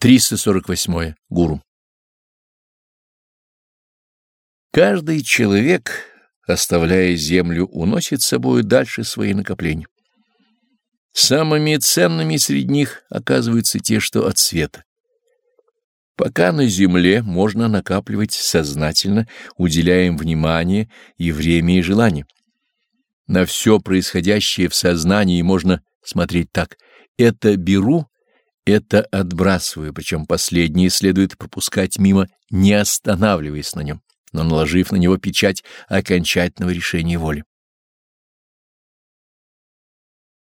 348. Гуру. Каждый человек, оставляя землю, уносит с собой дальше свои накопления. Самыми ценными среди них оказываются те, что от света. Пока на земле можно накапливать сознательно, уделяя им внимание и время и желание. На все происходящее в сознании можно смотреть так. Это беру — это отбрасываю, причем последнее следует пропускать мимо, не останавливаясь на нем, но наложив на него печать окончательного решения воли.